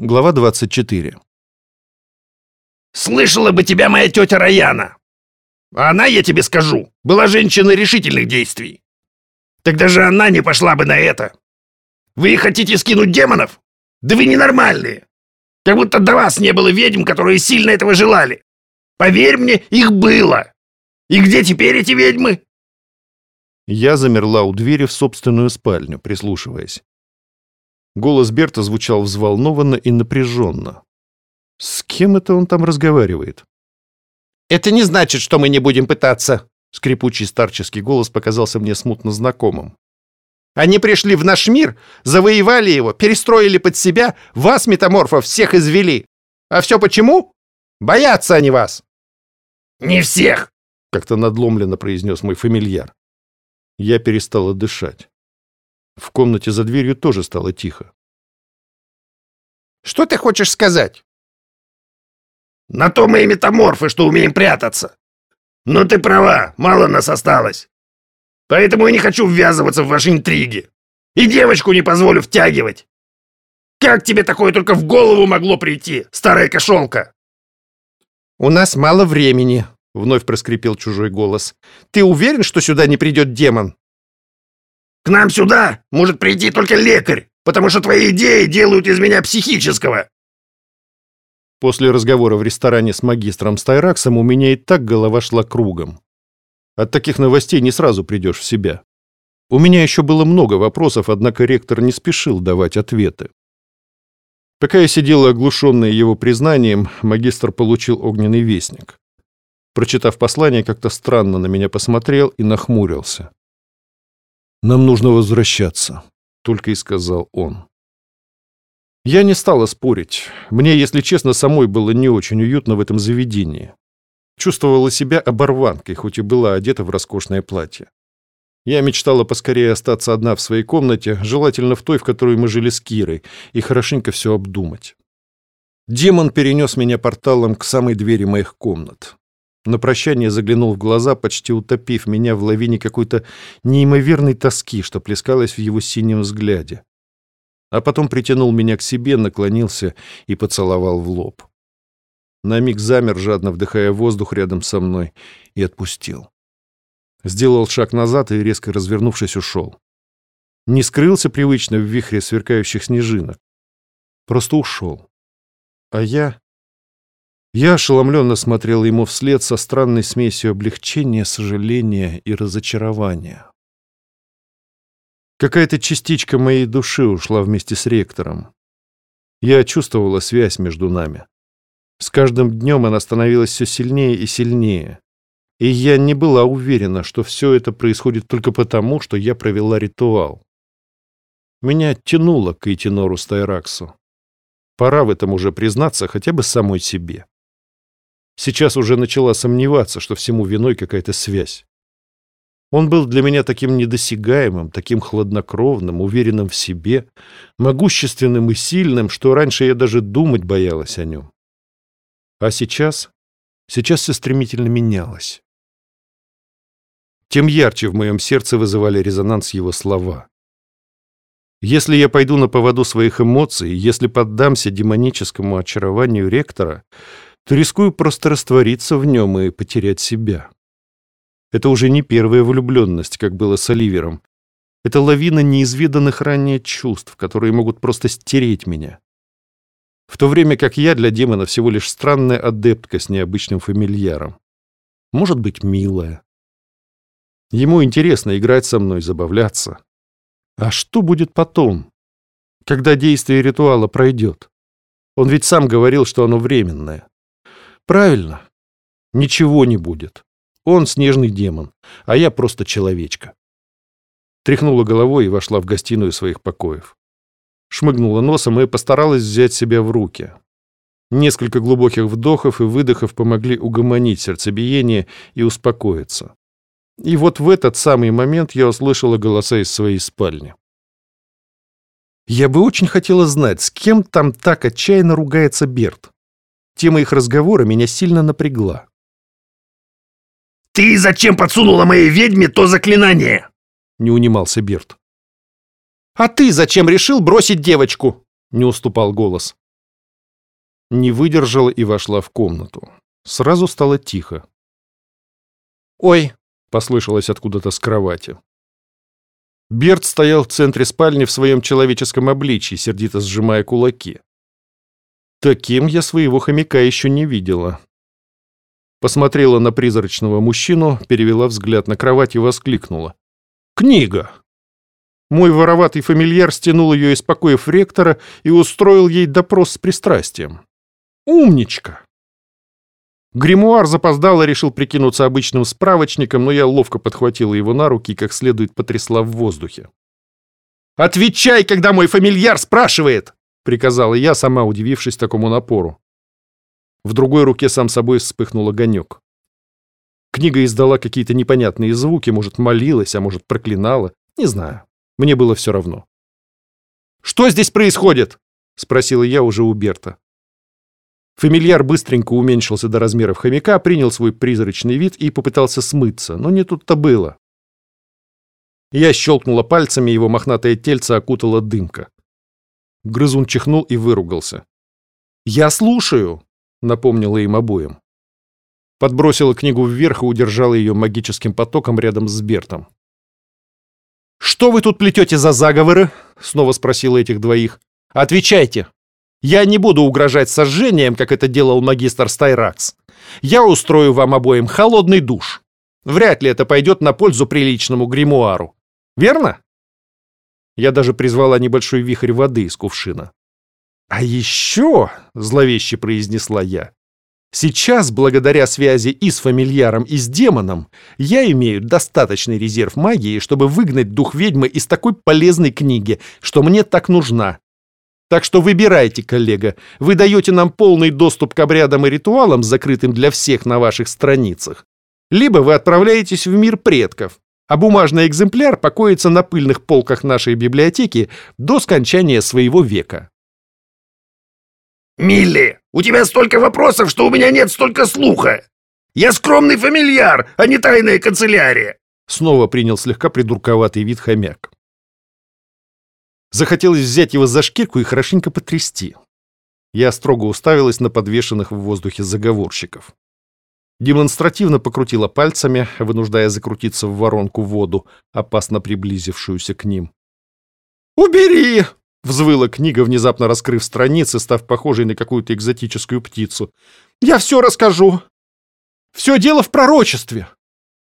Глава 24. «Слышала бы тебя моя тетя Раяна! А она, я тебе скажу, была женщиной решительных действий. Тогда же она не пошла бы на это. Вы хотите скинуть демонов? Да вы ненормальные! Как будто до вас не было ведьм, которые сильно этого желали. Поверь мне, их было. И где теперь эти ведьмы?» Я замерла у двери в собственную спальню, прислушиваясь. Голос Берта звучал взволнованно и напряженно. С кем это он там разговаривает? «Это не значит, что мы не будем пытаться», — скрипучий старческий голос показался мне смутно знакомым. «Они пришли в наш мир, завоевали его, перестроили под себя, вас, метаморфов, всех извели. А все почему? Боятся они вас». «Не всех», — как-то надломленно произнес мой фамильяр. Я перестала дышать. В комнате за дверью тоже стало тихо. «Что ты хочешь сказать?» «На то мы и метаморфы, что умеем прятаться. Но ты права, мало нас осталось. Поэтому я не хочу ввязываться в ваши интриги. И девочку не позволю втягивать. Как тебе такое только в голову могло прийти, старая кошелка?» «У нас мало времени», — вновь проскрипел чужой голос. «Ты уверен, что сюда не придет демон?» К нам сюда может прийти только лекарь, потому что твои идеи делают из меня психического. После разговора в ресторане с магистром Стайраксом у меня и так голова шла кругом. От таких новостей не сразу придешь в себя. У меня еще было много вопросов, однако ректор не спешил давать ответы. Пока я сидела оглушенная его признанием, магистр получил огненный вестник. Прочитав послание, как-то странно на меня посмотрел и нахмурился. «Нам нужно возвращаться», — только и сказал он. Я не стала спорить. Мне, если честно, самой было не очень уютно в этом заведении. Чувствовала себя оборванкой, хоть и была одета в роскошное платье. Я мечтала поскорее остаться одна в своей комнате, желательно в той, в которой мы жили с Кирой, и хорошенько все обдумать. Демон перенес меня порталом к самой двери моих комнат. На прощание заглянул в глаза, почти утопив меня в лавине какой-то неимоверной тоски, что плескалось в его синем взгляде. А потом притянул меня к себе, наклонился и поцеловал в лоб. На миг замер, жадно вдыхая воздух рядом со мной, и отпустил. Сделал шаг назад и, резко развернувшись, ушел. Не скрылся привычно в вихре сверкающих снежинок. Просто ушел. А я... Я ошеломленно смотрел ему вслед со странной смесью облегчения, сожаления и разочарования. Какая-то частичка моей души ушла вместе с ректором. Я чувствовала связь между нами. С каждым днем она становилась все сильнее и сильнее. И я не была уверена, что все это происходит только потому, что я провела ритуал. Меня тянуло к Эйтинору Стайраксу. Пора в этом уже признаться хотя бы самой себе. Сейчас уже начала сомневаться, что всему виной какая-то связь. Он был для меня таким недосягаемым, таким хладнокровным, уверенным в себе, могущественным и сильным, что раньше я даже думать боялась о нем. А сейчас? Сейчас все стремительно менялось. Тем ярче в моем сердце вызывали резонанс его слова. Если я пойду на поводу своих эмоций, если поддамся демоническому очарованию ректора, то рискую просто раствориться в нем и потерять себя. Это уже не первая влюбленность, как было с Оливером. Это лавина неизведанных ранее чувств, которые могут просто стереть меня. В то время как я для демона всего лишь странная адептка с необычным фамильяром. Может быть, милая. Ему интересно играть со мной, забавляться. А что будет потом, когда действие ритуала пройдет? Он ведь сам говорил, что оно временное. Правильно. Ничего не будет. Он снежный демон, а я просто человечка. Тряхнула головой и вошла в гостиную своих покоев. Шмыгнула носом и постаралась взять себя в руки. Несколько глубоких вдохов и выдохов помогли угомонить сердцебиение и успокоиться. И вот в этот самый момент я услышала голоса из своей спальни. Я бы очень хотела знать, с кем там так отчаянно ругается Берт. Тема их разговора меня сильно напрягла. «Ты зачем подсунула моей ведьме то заклинание?» — не унимался Берт. «А ты зачем решил бросить девочку?» — не уступал голос. Не выдержала и вошла в комнату. Сразу стало тихо. «Ой!» — послышалось откуда-то с кровати. Берт стоял в центре спальни в своем человеческом обличии, сердито сжимая кулаки. Таким я своего хомяка еще не видела. Посмотрела на призрачного мужчину, перевела взгляд на кровать и воскликнула. «Книга!» Мой вороватый фамильяр стянул ее из покоев ректора и устроил ей допрос с пристрастием. «Умничка!» Гримуар запоздало решил прикинуться обычным справочником, но я ловко подхватила его на руки и как следует потрясла в воздухе. «Отвечай, когда мой фамильяр спрашивает!» — приказала я, сама удивившись такому напору. В другой руке сам собой вспыхнул огонек. Книга издала какие-то непонятные звуки, может, молилась, а может, проклинала. Не знаю. Мне было все равно. «Что здесь происходит?» — спросила я уже у Берта. Фамильяр быстренько уменьшился до размеров хомяка, принял свой призрачный вид и попытался смыться, но не тут-то было. Я щелкнула пальцами, его мохнатое тельце окутала дымка. Грызун чихнул и выругался. «Я слушаю!» — напомнила им обоим. Подбросила книгу вверх и удержала ее магическим потоком рядом с Бертом. «Что вы тут плетете за заговоры?» — снова спросила этих двоих. «Отвечайте!» Я не буду угрожать сожжением, как это делал магистр Стайракс. Я устрою вам обоим холодный душ. Вряд ли это пойдет на пользу приличному гримуару. Верно? Я даже призвала небольшой вихрь воды из кувшина. «А еще», — зловеще произнесла я, «сейчас, благодаря связи и с фамильяром, и с демоном, я имею достаточный резерв магии, чтобы выгнать дух ведьмы из такой полезной книги, что мне так нужна. Так что выбирайте, коллега. Вы даете нам полный доступ к обрядам и ритуалам, закрытым для всех на ваших страницах. Либо вы отправляетесь в мир предков, а бумажный экземпляр покоится на пыльных полках нашей библиотеки до скончания своего века. «Милли, у тебя столько вопросов, что у меня нет столько слуха! Я скромный фамильяр, а не тайная канцелярия!» Снова принял слегка придурковатый вид хомяк. Захотелось взять его за шкирку и хорошенько потрясти. Я строго уставилась на подвешенных в воздухе заговорщиков. Демонстративно покрутила пальцами, вынуждая закрутиться в воронку воду, опасно приблизившуюся к ним. «Убери!» — взвыла книга, внезапно раскрыв страницы, став похожей на какую-то экзотическую птицу. «Я все расскажу! Все дело в пророчестве!